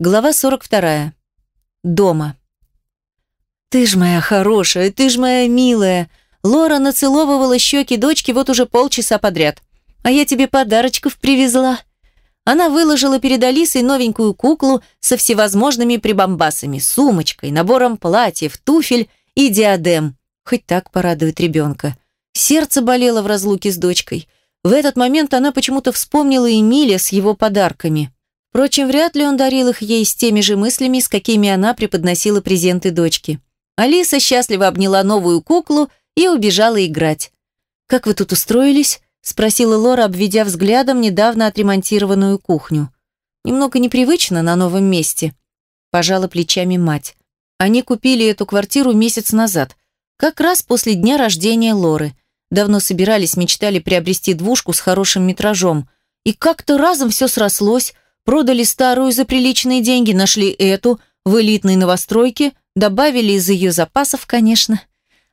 Глава 42. Дома. «Ты ж моя хорошая, ты ж моя милая!» Лора нацеловывала щеки дочки вот уже полчаса подряд. «А я тебе подарочков привезла!» Она выложила перед Алисой новенькую куклу со всевозможными прибамбасами, сумочкой, набором платьев, туфель и диадем. Хоть так порадует ребенка. Сердце болело в разлуке с дочкой. В этот момент она почему-то вспомнила Эмиля с его подарками. Впрочем, вряд ли он дарил их ей с теми же мыслями, с какими она преподносила презенты дочке. Алиса счастливо обняла новую куклу и убежала играть. «Как вы тут устроились?» – спросила Лора, обведя взглядом недавно отремонтированную кухню. «Немного непривычно на новом месте», – пожала плечами мать. Они купили эту квартиру месяц назад, как раз после дня рождения Лоры. Давно собирались, мечтали приобрести двушку с хорошим метражом. И как-то разом все срослось, Продали старую за приличные деньги, нашли эту в элитной новостройке, добавили из ее запасов, конечно.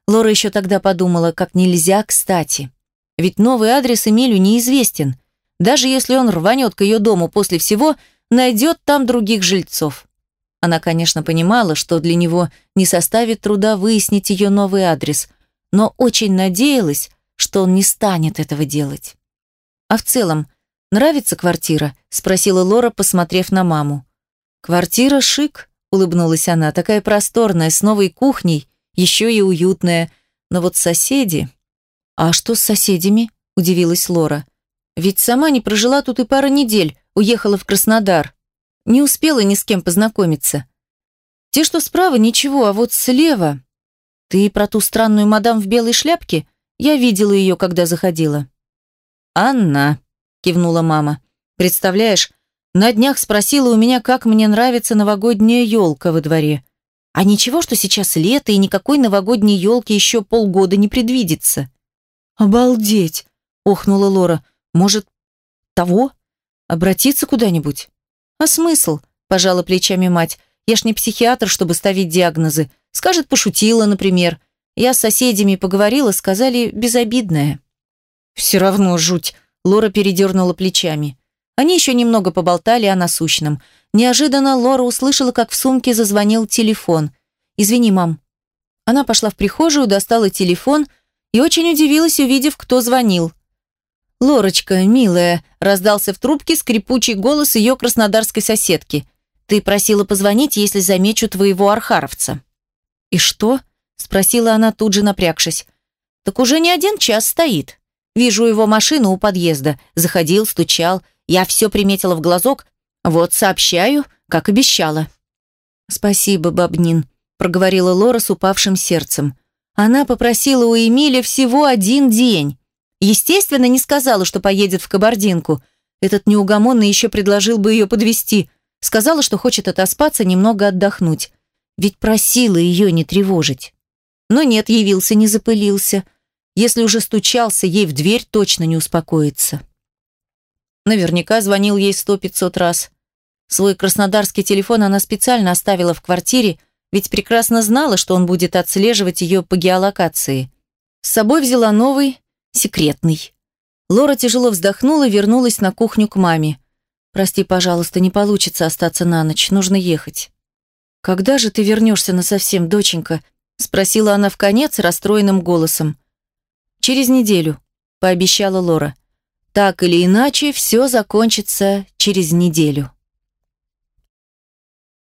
Лора еще тогда подумала, как нельзя кстати. Ведь новый адрес Эмилю неизвестен. Даже если он рванет к ее дому после всего, найдет там других жильцов. Она, конечно, понимала, что для него не составит труда выяснить ее новый адрес, но очень надеялась, что он не станет этого делать. А в целом, «Нравится квартира?» – спросила Лора, посмотрев на маму. «Квартира шик», – улыбнулась она, – «такая просторная, с новой кухней, еще и уютная. Но вот соседи...» «А что с соседями?» – удивилась Лора. «Ведь сама не прожила тут и пара недель, уехала в Краснодар. Не успела ни с кем познакомиться. Те, что справа, ничего, а вот слева...» «Ты про ту странную мадам в белой шляпке? Я видела ее, когда заходила». «Анна», кивнула мама. Представляешь, на днях спросила у меня, как мне нравится новогодняя елка во дворе. А ничего, что сейчас лето и никакой новогодней елки еще полгода не предвидится. Обалдеть, охнула Лора. Может, того? Обратиться куда-нибудь? А смысл? Пожала плечами мать. Я ж не психиатр, чтобы ставить диагнозы. Скажет, пошутила, например. Я с соседями поговорила, сказали безобидное. Все равно жуть, Лора передернула плечами. Они еще немного поболтали о насущном. Неожиданно Лора услышала, как в сумке зазвонил телефон. «Извини, мам». Она пошла в прихожую, достала телефон и очень удивилась, увидев, кто звонил. «Лорочка, милая», – раздался в трубке скрипучий голос ее краснодарской соседки. «Ты просила позвонить, если замечу твоего архаровца». «И что?» – спросила она, тут же напрягшись. «Так уже не один час стоит». Вижу его машину у подъезда. Заходил, стучал. Я все приметила в глазок. Вот сообщаю, как обещала. «Спасибо, Бабнин», – проговорила Лора с упавшим сердцем. Она попросила у Эмиля всего один день. Естественно, не сказала, что поедет в Кабардинку. Этот неугомонный еще предложил бы ее подвести. Сказала, что хочет отоспаться, немного отдохнуть. Ведь просила ее не тревожить. Но нет, явился, не запылился – если уже стучался, ей в дверь точно не успокоится. Наверняка звонил ей сто-пятьсот раз. Свой краснодарский телефон она специально оставила в квартире, ведь прекрасно знала, что он будет отслеживать ее по геолокации. С собой взяла новый, секретный. Лора тяжело вздохнула и вернулась на кухню к маме. «Прости, пожалуйста, не получится остаться на ночь, нужно ехать». «Когда же ты вернешься насовсем, доченька?» спросила она в конец расстроенным голосом. «Через неделю», – пообещала Лора. «Так или иначе, все закончится через неделю».